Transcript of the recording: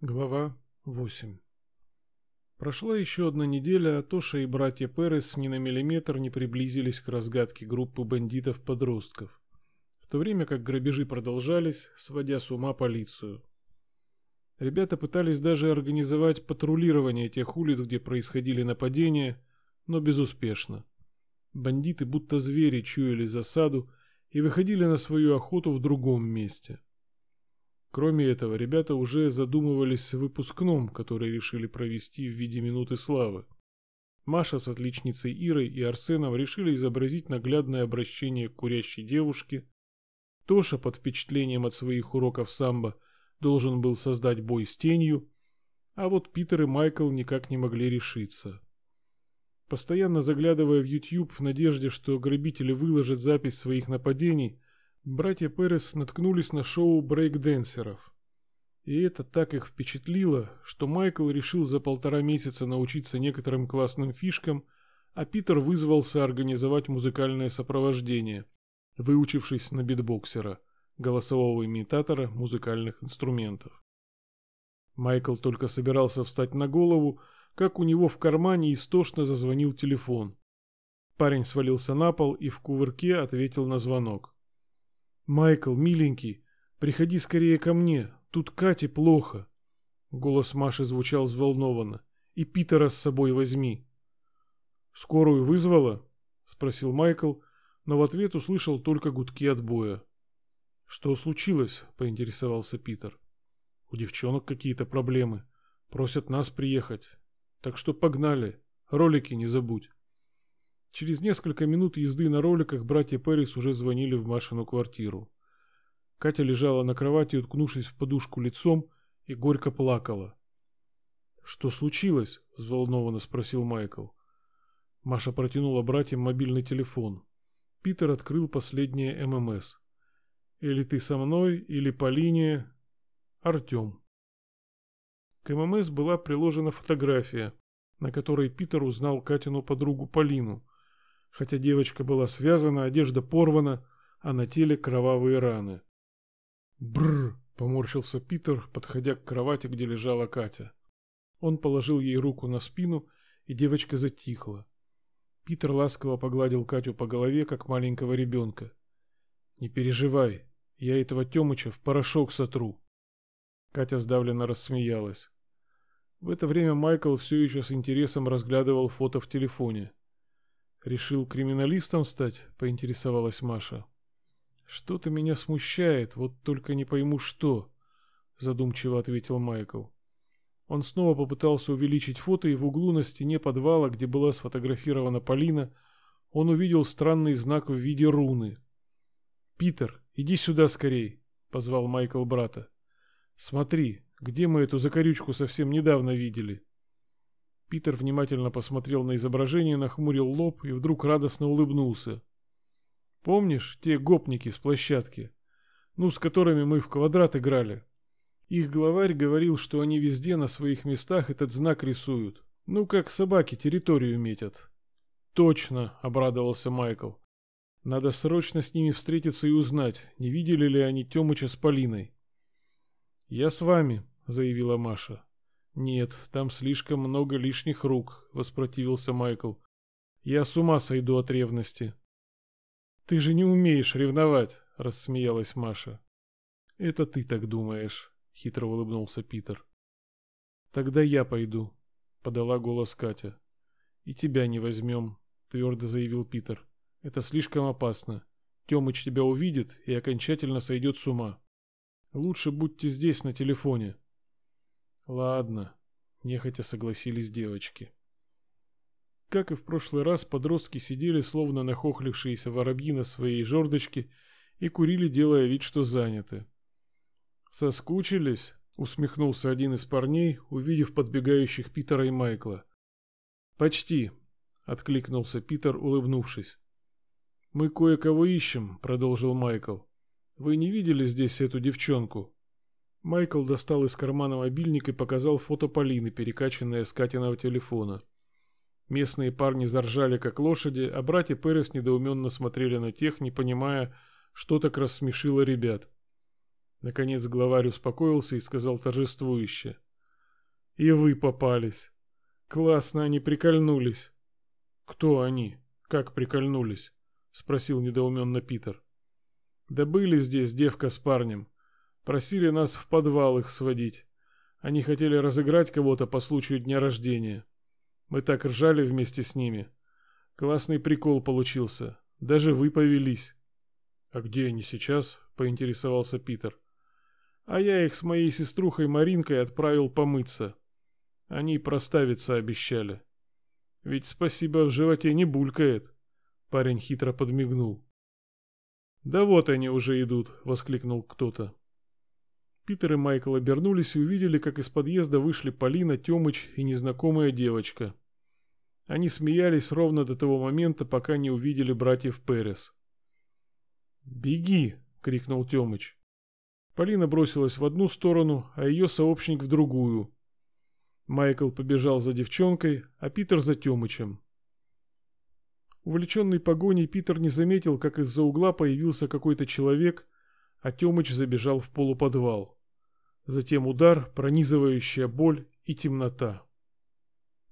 Глава 8 Прошла еще одна неделя, а Тоша и братья Перес ни на миллиметр не приблизились к разгадке группы бандитов-подростков, в то время как грабежи продолжались, сводя с ума полицию. Ребята пытались даже организовать патрулирование тех улиц, где происходили нападения, но безуспешно. Бандиты будто звери чуяли засаду и выходили на свою охоту в другом месте – Кроме этого, ребята уже задумывались в выпускном, который решили провести в виде минуты славы. Маша с отличницей Ирой и Арсеном решили изобразить наглядное обращение к курящей девушке. Тоша под впечатлением от своих уроков самбо должен был создать бой с тенью, а вот Питер и Майкл никак не могли решиться. Постоянно заглядывая в YouTube в надежде, что грабители выложат запись своих нападений, братья Перес наткнулись на шоу брейкденсеров. И это так их впечатлило, что Майкл решил за полтора месяца научиться некоторым классным фишкам, а Питер вызвался организовать музыкальное сопровождение, выучившись на битбоксера, голосового имитатора музыкальных инструментов. Майкл только собирался встать на голову, как у него в кармане истошно зазвонил телефон. Парень свалился на пол и в кувырке ответил на звонок. «Майкл, миленький, приходи скорее ко мне, тут Кате плохо». Голос Маши звучал взволнованно. «И Питера с собой возьми». «Скорую вызвала?» — спросил Майкл, но в ответ услышал только гудки отбоя. «Что случилось?» — поинтересовался Питер. «У девчонок какие-то проблемы. Просят нас приехать. Так что погнали. Ролики не забудь». Через несколько минут езды на роликах братья Перрис уже звонили в Машину квартиру. Катя лежала на кровати, уткнувшись в подушку лицом, и горько плакала. «Что случилось?» – взволнованно спросил Майкл. Маша протянула братьям мобильный телефон. Питер открыл последнее ММС. «Или ты со мной, или по линии...» «Артем». К ММС была приложена фотография, на которой Питер узнал Катину подругу Полину, Хотя девочка была связана, одежда порвана, а на теле кровавые раны. Бррр, поморщился Питер, подходя к кровати, где лежала Катя. Он положил ей руку на спину, и девочка затихла. Питер ласково погладил Катю по голове, как маленького ребенка. «Не переживай, я этого Тёмыча в порошок сотру». Катя сдавленно рассмеялась. В это время Майкл все еще с интересом разглядывал фото в телефоне. Решил криминалистом стать, поинтересовалась Маша. Что-то меня смущает, вот только не пойму что, задумчиво ответил Майкл. Он снова попытался увеличить фото, и в углу на стене подвала, где была сфотографирована Полина, он увидел странный знак в виде руны. «Питер, иди сюда скорей!» — позвал Майкл брата. «Смотри, где мы эту закорючку совсем недавно видели?» Питер внимательно посмотрел на изображение, нахмурил лоб и вдруг радостно улыбнулся. Помнишь те гопники с площадки? Ну, с которыми мы в квадрат играли. Их главарь говорил, что они везде на своих местах этот знак рисуют. Ну, как собаки территорию метят. Точно, обрадовался Майкл. Надо срочно с ними встретиться и узнать, не видели ли они Тёмыча с Полиной. Я с вами, заявила Маша. «Нет, там слишком много лишних рук», — воспротивился Майкл. «Я с ума сойду от ревности». «Ты же не умеешь ревновать», — рассмеялась Маша. «Это ты так думаешь», — хитро улыбнулся Питер. «Тогда я пойду», — подала голос Катя. «И тебя не возьмем», — твердо заявил Питер. «Это слишком опасно. Тёмыч тебя увидит и окончательно сойдет с ума. Лучше будьте здесь на телефоне». Ладно, нехотя согласились девочки. Как и в прошлый раз, подростки сидели словно нахохлившиеся воробьи на своей жердочке и курили, делая вид, что заняты. «Соскучились?» — усмехнулся один из парней, увидев подбегающих Питера и Майкла. «Почти», — откликнулся Питер, улыбнувшись. «Мы кое-кого ищем», — продолжил Майкл. «Вы не видели здесь эту девчонку?» Майкл достал из кармана мобильник и показал фото Полины, перекачанное с Катиного телефона. Местные парни заржали как лошади, а братья Перес недоуменно смотрели на тех, не понимая, что так рассмешило ребят. Наконец главарь успокоился и сказал торжествующе. И вы попались. Классно они прикольнулись. Кто они? Как прикольнулись? Спросил недоуменно Питер. Да были здесь девка с парнем. Просили нас в подвал их сводить. Они хотели разыграть кого-то по случаю дня рождения. Мы так ржали вместе с ними. Классный прикол получился. Даже вы повелись. А где они сейчас? Поинтересовался Питер. А я их с моей сеструхой Маринкой отправил помыться. Они проставиться обещали. Ведь спасибо в животе не булькает. Парень хитро подмигнул. Да вот они уже идут, воскликнул кто-то. Питер и Майкл обернулись и увидели, как из подъезда вышли Полина, Тёмыч и незнакомая девочка. Они смеялись ровно до того момента, пока не увидели братьев Перес. «Беги!» — крикнул Тёмыч. Полина бросилась в одну сторону, а ее сообщник в другую. Майкл побежал за девчонкой, а Питер за Тёмычем. Увлеченный погоней Питер не заметил, как из-за угла появился какой-то человек, а Тёмыч забежал в полуподвал. Затем удар, пронизывающая боль и темнота.